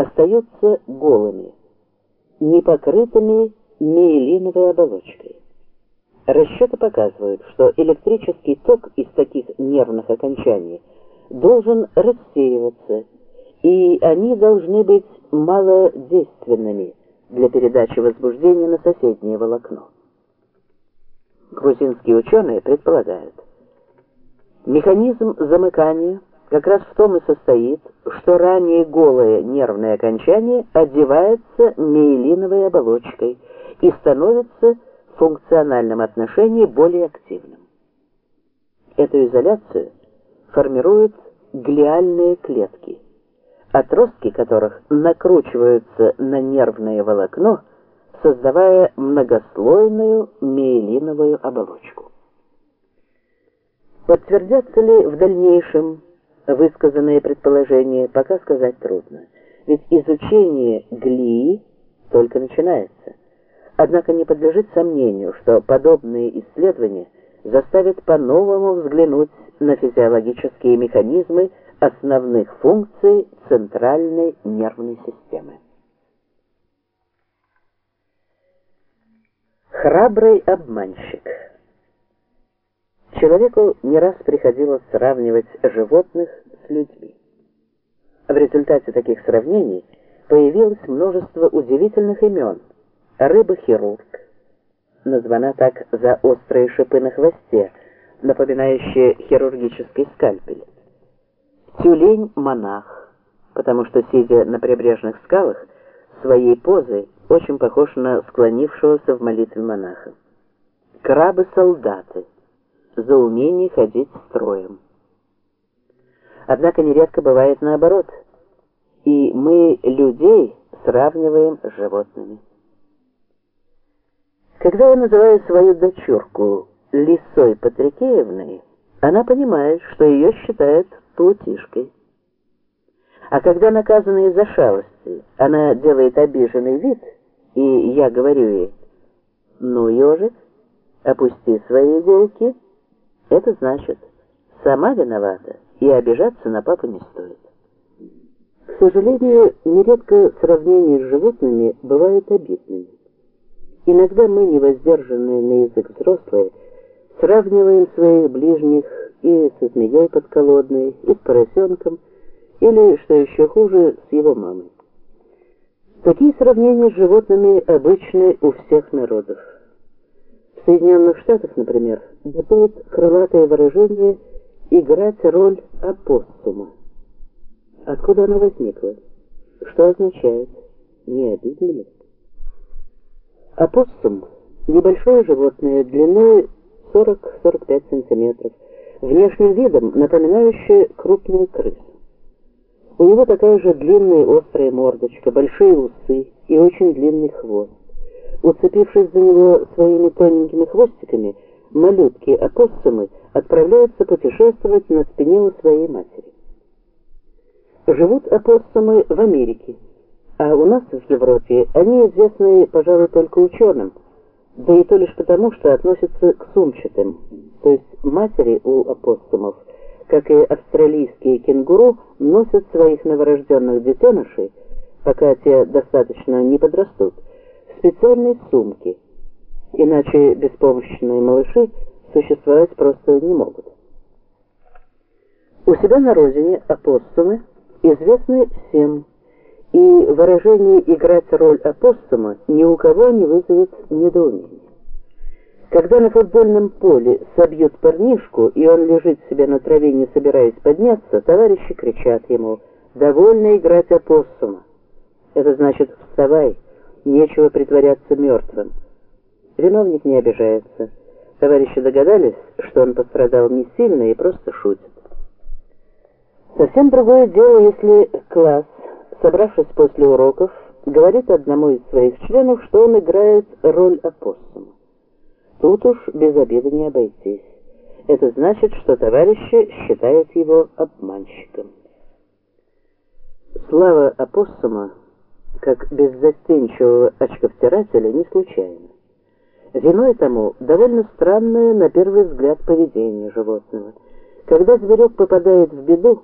остаются голыми, не покрытыми миелиновой оболочкой. Расчеты показывают, что электрический ток из таких нервных окончаний должен рассеиваться, и они должны быть малодейственными для передачи возбуждения на соседнее волокно. Грузинские ученые предполагают, механизм замыкания как раз в том и состоит, что ранее голое нервное окончание одевается миелиновой оболочкой и становится в функциональном отношении более активным. Эту изоляцию формируют глиальные клетки, отростки которых накручиваются на нервное волокно, создавая многослойную миелиновую оболочку. Подтвердятся ли в дальнейшем высказанные предположения, пока сказать трудно, ведь изучение глии только начинается. Однако не подлежит сомнению, что подобные исследования заставят по-новому взглянуть на физиологические механизмы основных функций центральной нервной системы. Храбрый обманщик Человеку не раз приходилось сравнивать животных с людьми. В результате таких сравнений появилось множество удивительных имен. Рыба-хирург, названа так за острые шипы на хвосте, напоминающие хирургический скальпель. Тюлень-монах, потому что, сидя на прибрежных скалах, своей позой очень похож на склонившегося в молитве монаха. Крабы-солдаты, за умение ходить строем. Однако нередко бывает наоборот, и мы людей сравниваем с животными. Когда я называю свою дочурку Лисой Патрикеевной, она понимает, что ее считают плутишкой. А когда наказанная за шалости, она делает обиженный вид, и я говорю ей, «Ну, ежик, опусти свои иголки», это значит, сама виновата, и обижаться на папу не стоит. К сожалению, нередко сравнения с животными бывают обидными. Иногда мы, невоздержанные на язык взрослые, сравниваем своих ближних и со змеей подколодной, и с поросенком, или, что еще хуже, с его мамой. Такие сравнения с животными обычны у всех народов. В Соединенных Штатах, например, бытует крылатое выражение «играть роль опоссума». Откуда оно возникло? Что означает? Не обидно ли? Опоссум – небольшое животное длиной 40-45 сантиметров, внешним видом напоминающее крупную крысу. У него такая же длинная острая мордочка, большие усы и очень длинный хвост. Уцепившись за него своими тоненькими хвостиками, малютки-опоссумы отправляются путешествовать на спине у своей матери. Живут опоссумы в Америке, а у нас в Европе они известны, пожалуй, только ученым, да и то лишь потому, что относятся к сумчатым, то есть матери у опоссумов, как и австралийские кенгуру, носят своих новорожденных детенышей, пока те достаточно не подрастут, специальной сумки, иначе беспомощные малыши существовать просто не могут. У себя на родине опоссумы известны всем, и выражение «играть роль опоссума» ни у кого не вызовет недоумения. Когда на футбольном поле собьют парнишку, и он лежит себе на траве, не собираясь подняться, товарищи кричат ему «Довольно играть опоссума». Это значит «Вставай!» Нечего притворяться мертвым. Виновник не обижается. Товарищи догадались, что он пострадал не сильно и просто шутит. Совсем другое дело, если класс, собравшись после уроков, говорит одному из своих членов, что он играет роль опоссума. Тут уж без обиды не обойтись. Это значит, что товарищи считают его обманщиком. Слава опоссума как беззастенчивого очковтирателя не случайно. Виной тому довольно странное на первый взгляд поведение животного. Когда зверек попадает в беду,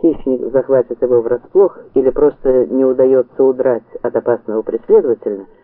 хищник захватит его врасплох или просто не удается удрать от опасного преследователя –